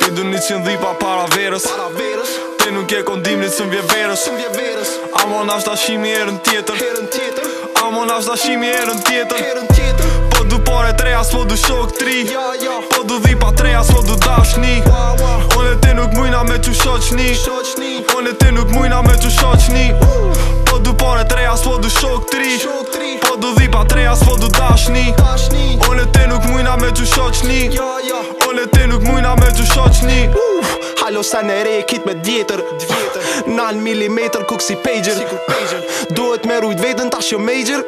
Pindu një qënë dhipa para verës verës Te nuk e kondim një mbje verës Së mbje verës Amo nash ta shimi erën tjetër Erën tjetër Amo nash ta shimi erën tjetër Po du pare tre as po du shok tri Ja, ja Po du dhipa tre as po du dash ni Wa, One te nuk mujna me që shoqni Shoqni One te nuk mujna me që shoqni Wa, kilo jo sa në re e kit me djetër Nal milimetr ku kësi pejgjër Duhet me rujt vetën ta shjo mejgjër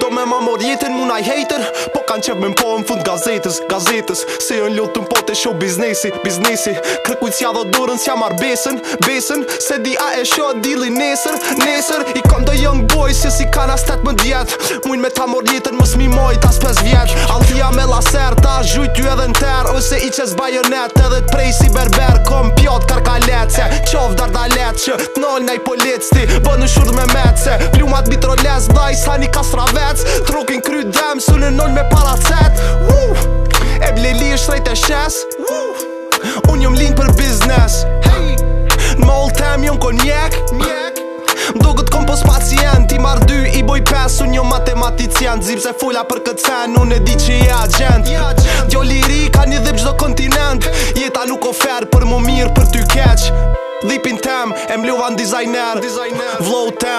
Do me ma mor jetën mu naj hejtër Po kanë qep me mpo fund gazetës Gazetës se jën ljotë të mpo të shjo biznesi Biznesi Kërkujt s'ja dhe durën s'ja marrë besën Besën se di a e shjo a dili nesër Nesër i kanë dhe young boj se si kanë a stat më djetë Mujnë me ta mor jetën më smi moj ta s'pes vjetë Altia me laser ta zhujt ju edhe në terë Ose i qes bajonet edhe si berber ko kom pjot karkalece Qov dar da leqe, t'nol nej policti Bë në shurë me mece Plumat bitro les, daj sa një kasra vec Trukin kry dem, su në nol me paracet uh, E bleli është rejt e shes uh, Unë jëm linë për biznes hey. Në mollë tem jëm kon mjek Do këtë kom pos pacient I marrë dy, i boj pes Unë jëm matematicient Zip se fulla për këtë sen Unë e di që i agent Djoli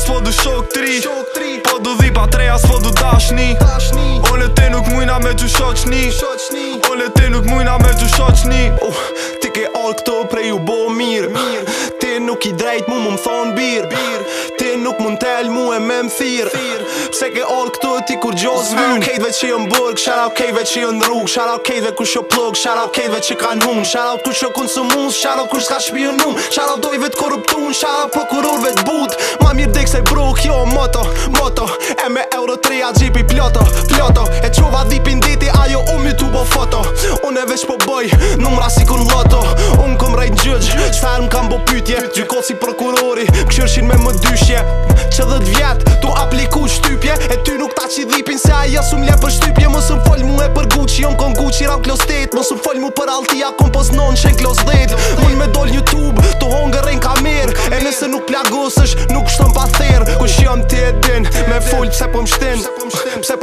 aspo du shok tri Po du dhipa tre aspo du dashni Ole te nuk mujna me gju shoqni Ole te nuk mujna me gju shoqni uh, Ti ke all këto prej u bo mirë nuk i drejt mu më më thon bir bir ti nuk mund të al mu e më më thir pse ke on këtu ti kur gjoz vën okay vetë që un burg shara okay vetë që un rrug Shara okay kusho kush o plug vetë që kan hun Shara okay kush o konsum shall okay kush ka shpiu num Shara okay vetë korruptun shall okay prokuror vet but ma mirë dek se brok jo moto moto e me euro 3 a gjipi ploto, ploto e çova dipin diti ajo u mi tubo foto un e po numra sikur loto un gjyq Qfar m'kam bo pytje gjyko si prokurori Kshërshin me më dyshje Që dhët vjet Tu apliku shtypje E ty nuk ta që dhipin Se aja s'u m'le për shtypje Mos më fol mu e për guqi Om kon guqi ram klo state Mos më fol mu për alti A kom pos non qen klo Mull me doll një tub Tu hongë rren ka mir E nëse nuk plagosësh Nuk shton pa therë Kush jam ti e din Me full që se po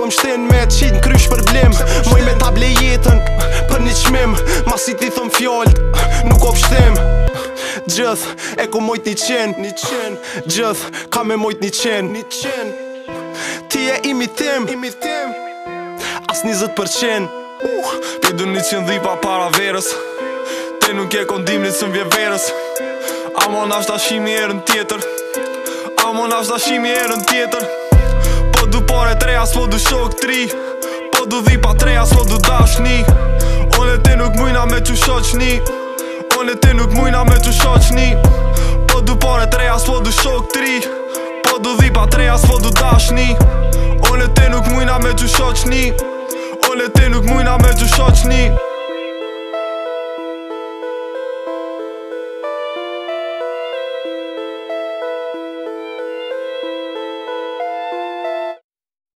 më shtin me qit qitë në krysh për blim Moj me table jetën për një qmim Mas i ti thëm fjallë nuk op pështim Gjëth e ku mojt një qen Një Gjëth ka me mojt një qen Një Ti e imi tim As njëzët për qen uh, du një qenë dhipa para verës Te nuk e kondim një cënë vje verës Amon ashtë ashtë shimi erën tjetër Amon ashtë ashtë shimi erën tjetër du pare tre, aspo du shok tri Po du dhi pa tre, aspo du dashni On e ti nuk mujna me që shoqni On e ti nuk mujna me që shoqni Po du pare tre, aspo du shok tri Po du dhi pa tre, aspo du dashni On e ti nuk mujna me që shoqni On e ti nuk mujna me që shoqni On